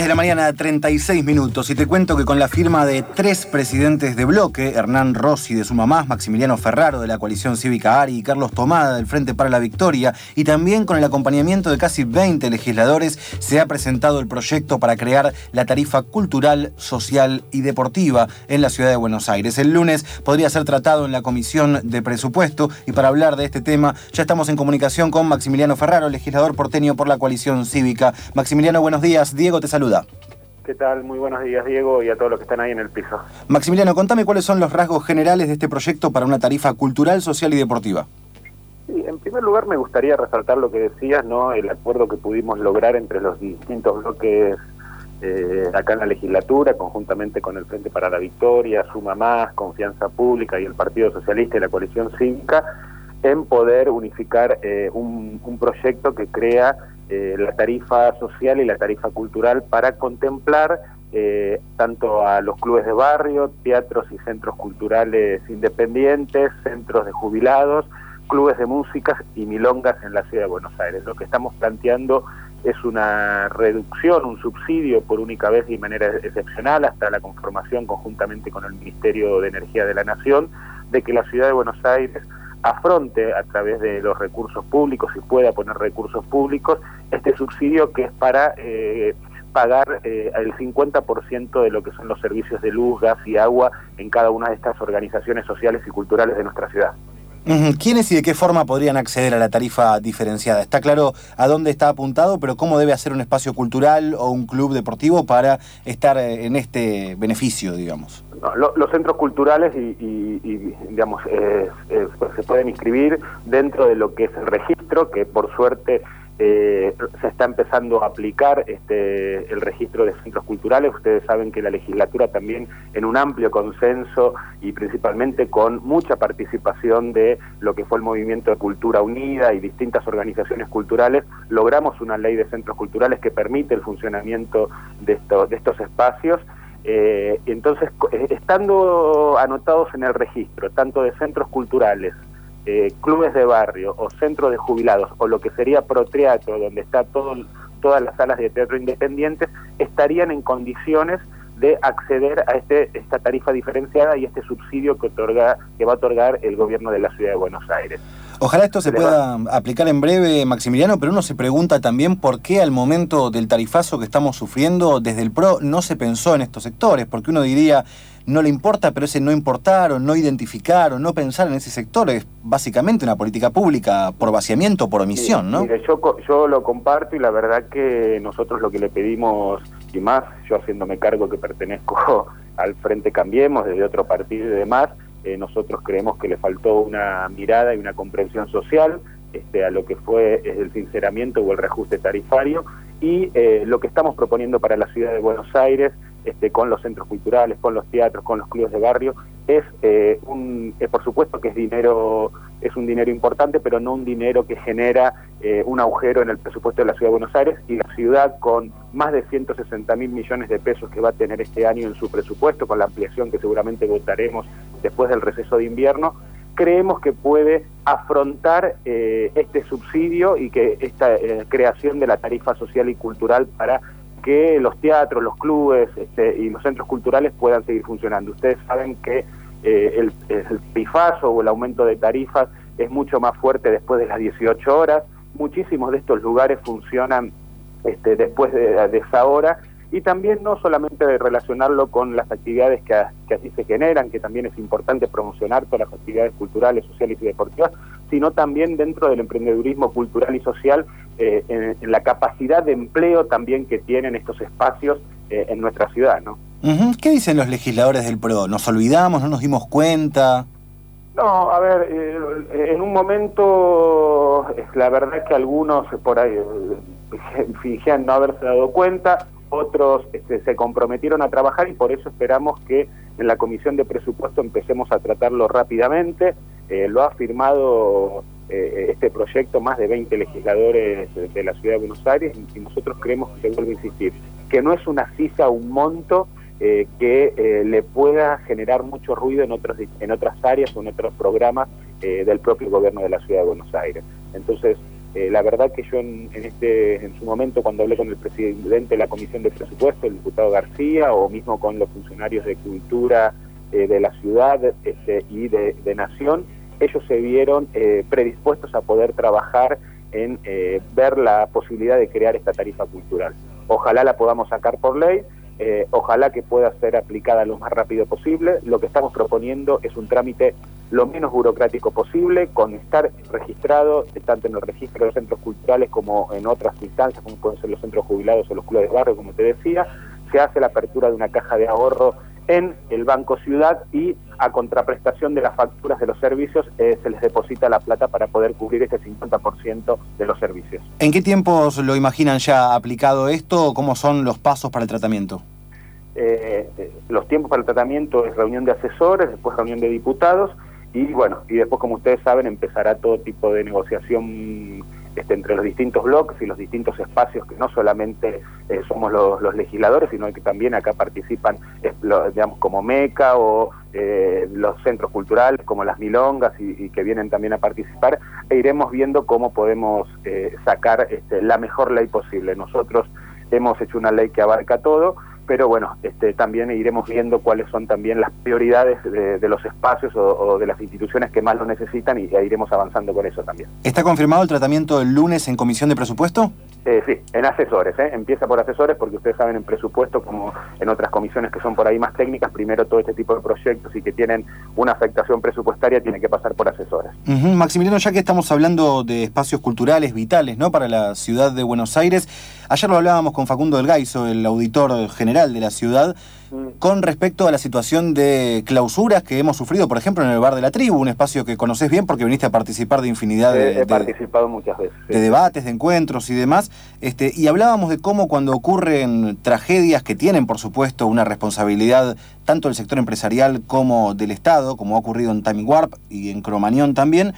10 de la mañana, 36 minutos. Y te cuento que con la firma de tres presidentes de bloque, Hernán Rossi de Sumamás, Maximiliano Ferraro de la coalición cívica ARI y Carlos Tomada del Frente para la Victoria, y también con el acompañamiento de casi 20 legisladores, se ha presentado el proyecto para crear la tarifa cultural, social y deportiva en la ciudad de Buenos Aires. El lunes podría ser tratado en la Comisión de Presupuesto y para hablar de este tema ya estamos en comunicación con Maximiliano Ferraro, legislador porteño por la coalición cívica. Maximiliano, buenos días. Diego te saluda. ¿Qué tal? Muy buenos días, Diego, y a todos los que están ahí en el piso. Maximiliano, contame cuáles son los rasgos generales de este proyecto para una tarifa cultural, social y deportiva. Sí, en primer lugar me gustaría resaltar lo que decías, ¿no? El acuerdo que pudimos lograr entre los distintos bloques eh, acá en la legislatura, conjuntamente con el Frente para la Victoria, Suma Más, Confianza Pública y el Partido Socialista y la Coalición Cívica, en poder unificar eh, un, un proyecto que crea eh, la tarifa social y la tarifa cultural para contemplar eh, tanto a los clubes de barrio, teatros y centros culturales independientes, centros de jubilados, clubes de música y milongas en la ciudad de Buenos Aires. Lo que estamos planteando es una reducción, un subsidio por única vez y de manera excepcional hasta la conformación conjuntamente con el Ministerio de Energía de la Nación de que la ciudad de Buenos Aires afronte a través de los recursos públicos y pueda poner recursos públicos este subsidio que es para eh, pagar eh, el 50% de lo que son los servicios de luz, gas y agua en cada una de estas organizaciones sociales y culturales de nuestra ciudad. ¿Quiénes y de qué forma podrían acceder a la tarifa diferenciada? Está claro a dónde está apuntado, pero ¿cómo debe hacer un espacio cultural o un club deportivo para estar eh, en este beneficio, digamos? Los centros culturales y, digamos pues, se pueden inscribir dentro de lo que es el registro, que por suerte eh, se está empezando a aplicar este, el registro de centros culturales. Ustedes saben que la legislatura también, en un amplio consenso y principalmente con mucha participación de lo que fue el movimiento de Cultura Unida y distintas organizaciones culturales, logramos una ley de centros culturales que permite el funcionamiento de estos espacios. Eh, entonces, eh, estando anotados en el registro, tanto de centros culturales, eh, clubes de barrio o centros de jubilados o lo que sería Proteatro, donde está todo, todas las salas de teatro independientes, estarían en condiciones de acceder a este, esta tarifa diferenciada y este subsidio que, otorga, que va a otorgar el gobierno de la ciudad de Buenos Aires. Ojalá esto se pueda aplicar en breve, Maximiliano, pero uno se pregunta también por qué al momento del tarifazo que estamos sufriendo desde el PRO no se pensó en estos sectores, porque uno diría, no le importa, pero ese no importar o no identificar o no pensar en ese sector es básicamente una política pública por vaciamiento, por omisión, ¿no? Mire, yo, yo lo comparto y la verdad que nosotros lo que le pedimos, y más yo haciéndome cargo que pertenezco al Frente Cambiemos, desde otro partido y demás, eh, nosotros creemos que le faltó una mirada y una comprensión social este, a lo que fue el sinceramiento o el reajuste tarifario. Y eh, lo que estamos proponiendo para la ciudad de Buenos Aires este, con los centros culturales, con los teatros, con los clubes de barrio, es eh, un, por supuesto que es dinero, es un dinero importante, pero no un dinero que genera eh, un agujero en el presupuesto de la ciudad de Buenos Aires y la ciudad con más de 160 mil millones de pesos que va a tener este año en su presupuesto, con la ampliación que seguramente votaremos después del receso de invierno, creemos que puede afrontar eh, este subsidio y que esta creación de la tarifa social y cultural para que los teatros, los clubes este, y los centros culturales puedan seguir funcionando. Ustedes saben que eh, el, el pifazo o el aumento de tarifas es mucho más fuerte después de las 18 horas. Muchísimos de estos lugares funcionan este, después de, esa hora y también no solamente de relacionarlo con las actividades que, que así se generan, que también es importante promocionar todas las actividades culturales, sociales y deportivas, sino también dentro del emprendedurismo cultural y social, eh, en, la capacidad de empleo también que tienen estos espacios eh, en nuestra ciudad. ¿no? ¿Qué dicen los legisladores del PRO? ¿Nos olvidamos? ¿No nos dimos cuenta? No, a ver, eh, en un momento la verdad es que algunos por ahí fingían no haberse dado cuenta, otros este, se comprometieron a trabajar y por eso esperamos que en la Comisión de Presupuesto empecemos a tratarlo rápidamente. Eh, lo ha firmado eh, este proyecto más de 20 legisladores de la Ciudad de Buenos Aires y nosotros creemos que se vuelve a insistir, que no es una cifra, un monto eh, que le pueda generar mucho ruido en, otros, en otras áreas o en otros programas del propio gobierno de la Ciudad de Buenos Aires. Entonces, Eh, la verdad que yo en, este, en su momento cuando hablé con el presidente de la Comisión de Presupuesto, el diputado García, o mismo con los funcionarios de cultura eh, de la ciudad este, y de, Nación, ellos se vieron eh, predispuestos a poder trabajar en ver la posibilidad de crear esta tarifa cultural. Ojalá la podamos sacar por ley, ojalá que pueda ser aplicada lo más rápido posible. Lo que estamos proponiendo es un trámite lo menos burocrático posible, con estar registrado tanto en el registro de los centros culturales como en otras instancias, como pueden ser los centros jubilados o los clubes de barrio, como te decía, se hace la apertura de una caja de ahorro en el Banco Ciudad y a contraprestación de las facturas de los servicios eh, se les deposita la plata para poder cubrir ese 50% de los servicios. ¿En qué tiempos lo imaginan ya aplicado esto? ¿Cómo son los pasos para el tratamiento? Eh, eh, los tiempos para el tratamiento es reunión de asesores, después reunión de diputados y bueno, y después como ustedes saben empezará todo tipo de negociación este, entre los distintos bloques y los distintos espacios que no solamente eh, somos los, legisladores, sino que también acá participan, digamos, como MECA o eh, los centros culturales como las milongas y, que vienen también a participar, e iremos viendo cómo podemos eh, sacar este, la mejor ley posible. Nosotros hemos hecho una ley que abarca todo, pero bueno, este, también iremos viendo cuáles son también las prioridades de, los espacios o, de las instituciones que más lo necesitan y iremos avanzando con eso también. ¿Está confirmado el tratamiento el lunes en comisión de presupuesto? Eh, sí, en asesores, ¿eh? empieza por asesores porque ustedes saben en presupuesto como en otras comisiones que son por ahí más técnicas, primero todo este tipo de proyectos y que tienen una afectación presupuestaria tiene que pasar por asesores. Maximiliano, ya que estamos hablando de espacios culturales vitales ¿no? para la ciudad de Buenos Aires, ayer lo hablábamos con Facundo del Gaiso, el auditor general de la ciudad, con respecto a la situación de clausuras que hemos sufrido, por ejemplo, en el Bar de la Tribu, un espacio que conoces bien porque viniste a participar de infinidad de, he participado muchas veces, de debates, de encuentros y demás. Este, y hablábamos de cómo cuando ocurren tragedias que tienen, por supuesto, una responsabilidad tanto del sector empresarial como del Estado, como ha ocurrido en Time Warp y en Cromañón también,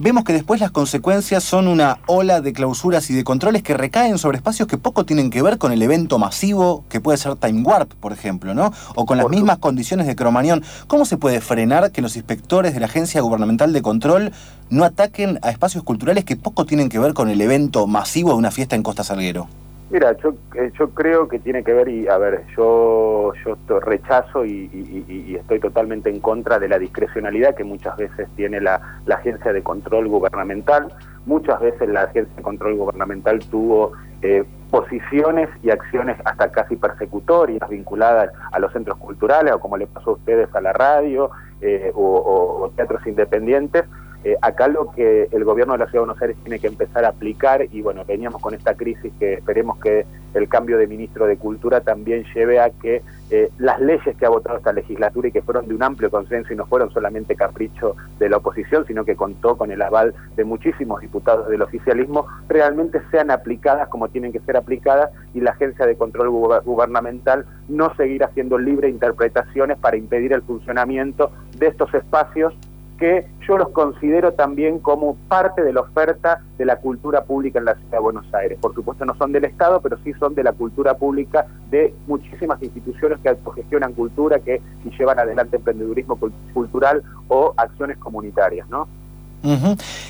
vemos que después las consecuencias son una ola de clausuras y de controles que recaen sobre espacios que poco tienen que ver con el evento masivo que puede ser Time Warp, por ejemplo, ¿no? O con las mismas condiciones de Cromañón. ¿Cómo se puede frenar que los inspectores de la Agencia Gubernamental de Control no ataquen a espacios culturales que poco tienen que ver con el evento masivo de una fiesta en Costa Salguero? Mira, yo, eh, yo creo que tiene que ver, y a ver, yo, yo rechazo y, estoy totalmente en contra de la discrecionalidad que muchas veces tiene la, agencia de control gubernamental. Muchas veces la agencia de control gubernamental tuvo eh, posiciones y acciones hasta casi persecutorias vinculadas a los centros culturales o como le pasó a ustedes a la radio eh, o teatros independientes eh, acá lo que el gobierno de la Ciudad de Buenos Aires tiene que empezar a aplicar, y bueno, veníamos con esta crisis que esperemos que el cambio de ministro de Cultura también lleve a que eh, las leyes que ha votado esta legislatura y que fueron de un amplio consenso y no fueron solamente capricho de la oposición, sino que contó con el aval de muchísimos diputados del oficialismo, realmente sean aplicadas como tienen que ser aplicadas y la agencia de control gubernamental no seguir haciendo libre interpretaciones para impedir el funcionamiento de estos espacios que yo los considero también como parte de la oferta de la cultura pública en la ciudad de Buenos Aires. Por supuesto no son del Estado, pero sí son de la cultura pública de muchísimas instituciones que autogestionan cultura que llevan adelante emprendedurismo cultural o acciones comunitarias, ¿no?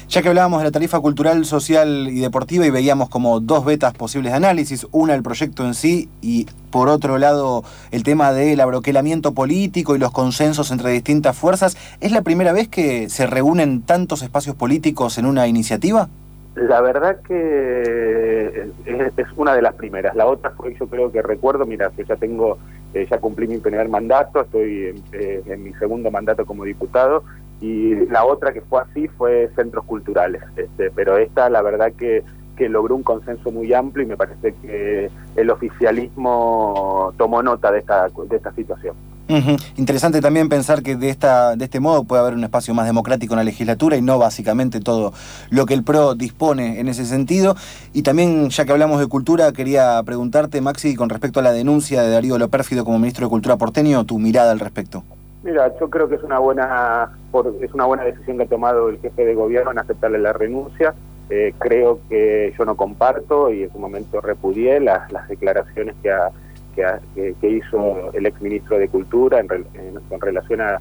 Ya que hablábamos de la tarifa cultural, social y deportiva y veíamos como dos vetas posibles de análisis, una el proyecto en sí y por otro lado el tema del abroquelamiento político y los consensos entre distintas fuerzas, ¿es la primera vez que se reúnen tantos espacios políticos en una iniciativa? La verdad que es, una de las primeras. La otra fue, yo creo que recuerdo, mira, que ya tengo, eh, ya cumplí mi primer mandato, estoy en, eh, en mi segundo mandato como diputado y la otra que fue así fue centros culturales, este, pero esta la verdad que, que logró un consenso muy amplio y me parece que el oficialismo tomó nota de esta, de esta situación. Interesante también pensar que de, esta, de este modo puede haber un espacio más democrático en la legislatura y no básicamente todo lo que el PRO dispone en ese sentido. Y también, ya que hablamos de cultura, quería preguntarte, Maxi, con respecto a la denuncia de Darío Lopérfido como ministro de Cultura porteño, tu mirada al respecto. Mira, yo creo que es una buena es una buena decisión que ha tomado el jefe de gobierno en aceptarle la renuncia. Eh, creo que yo no comparto y en su momento repudié las, las declaraciones que ha, que, hizo el exministro de Cultura en, con relación a,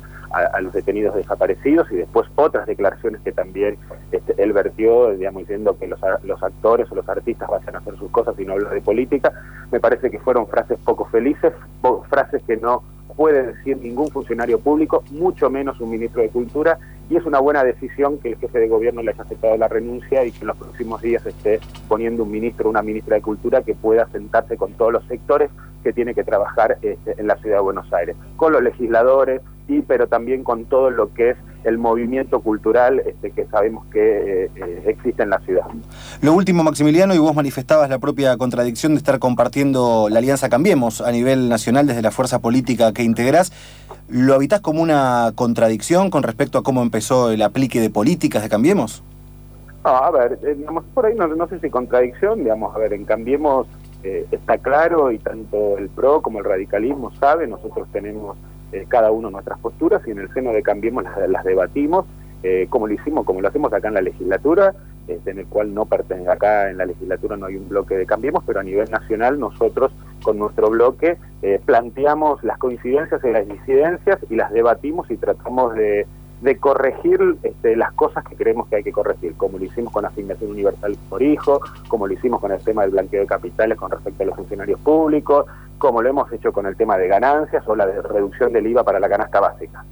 los detenidos desaparecidos y después otras declaraciones que también este, él vertió, digamos, diciendo que los, los actores o los artistas vayan a hacer sus cosas y no hablar de política, me parece que fueron frases poco felices, frases que no puede decir ningún funcionario público, mucho menos un ministro de Cultura, y es una buena decisión que el jefe de gobierno le haya aceptado la renuncia y que en los próximos días esté poniendo un ministro o una ministra de Cultura que pueda sentarse con todos los sectores que tiene que trabajar este, en la ciudad de Buenos Aires, con los legisladores, y pero también con todo lo que es el movimiento cultural este, que sabemos que eh, eh, existe en la ciudad. Lo último, Maximiliano, y vos manifestabas la propia contradicción de estar compartiendo la Alianza Cambiemos a nivel nacional desde la fuerza política que integrás. ¿Lo habitás como una contradicción con respecto a cómo empezó el aplique de políticas de Cambiemos? a ver, eh, digamos, por ahí no, no, sé si contradicción, digamos, a ver, en Cambiemos está claro y tanto el PRO como el radicalismo sabe, nosotros tenemos eh, cada uno nuestras posturas y en el seno de Cambiemos las, debatimos, eh, como lo hicimos, como lo hacemos acá en la legislatura, este, en el cual no pertenece, acá en la legislatura no hay un bloque de Cambiemos, pero a nivel nacional nosotros con nuestro bloque eh, planteamos las coincidencias y las disidencias y las debatimos y tratamos de de corregir este, las cosas que creemos que hay que corregir, como lo hicimos con asignación universal por hijo, como lo hicimos con el tema del blanqueo de capitales con respecto a los funcionarios públicos, como lo hemos hecho con el tema de ganancias o la reducción del IVA para la canasta básica.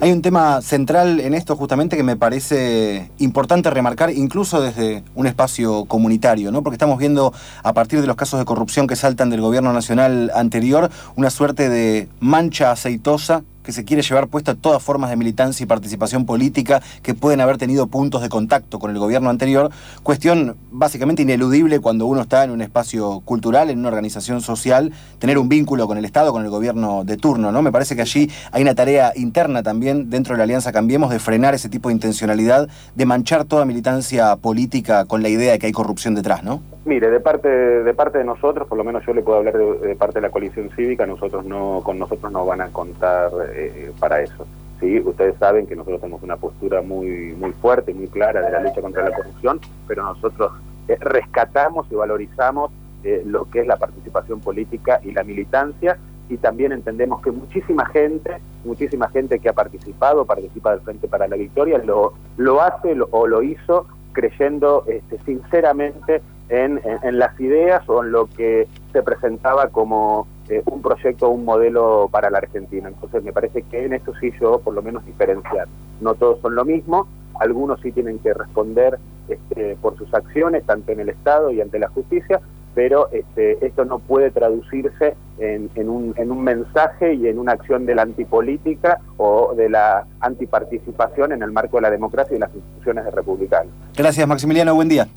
Hay un tema central en esto justamente que me parece importante remarcar, incluso desde un espacio comunitario, ¿no? porque estamos viendo a partir de los casos de corrupción que saltan del gobierno nacional anterior una suerte de mancha aceitosa que se quiere llevar puesta todas formas de militancia y participación política que pueden haber tenido puntos de contacto con el gobierno anterior, cuestión básicamente ineludible cuando uno está en un espacio cultural, en una organización social, tener un vínculo con el Estado, con el gobierno de turno, ¿no? Me parece que allí hay una tarea interna también dentro de la Alianza Cambiemos de frenar ese tipo de intencionalidad, de manchar toda militancia política con la idea de que hay corrupción detrás, ¿no? Mire, de parte de parte de nosotros, por lo menos yo le puedo hablar de, parte de la coalición cívica, nosotros no con nosotros no van a contar eh, para eso. Sí, ustedes saben que nosotros tenemos una postura muy muy fuerte, muy clara de la lucha contra la corrupción, pero nosotros eh, rescatamos y valorizamos eh, lo que es la participación política y la militancia y también entendemos que muchísima gente, muchísima gente que ha participado, participa del Frente para la Victoria, lo, lo hace o lo hizo creyendo este, sinceramente en, las ideas o en lo que se presentaba como eh, un proyecto o un modelo para la Argentina. Entonces me parece que en esto sí yo por lo menos diferenciar. No todos son lo mismo, algunos sí tienen que responder este, por sus acciones, tanto en el Estado y ante la justicia, pero este, esto no puede traducirse en, en, un, en un mensaje y en una acción de la antipolítica o de la antiparticipación en el marco de la democracia y las instituciones republicanas. Gracias, Maximiliano. Buen día.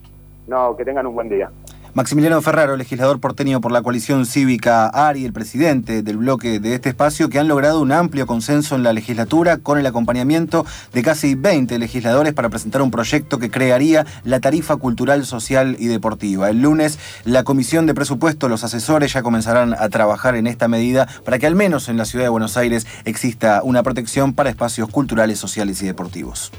No, que tengan un buen día. Maximiliano Ferraro, legislador porteño por la coalición cívica ARI, el presidente del bloque de este espacio, que han logrado un amplio consenso en la legislatura con el acompañamiento de casi 20 legisladores para presentar un proyecto que crearía la tarifa cultural, social y deportiva. El lunes, la Comisión de Presupuesto, los asesores ya comenzarán a trabajar en esta medida para que al menos en la ciudad de Buenos Aires exista una protección para espacios culturales, sociales y deportivos.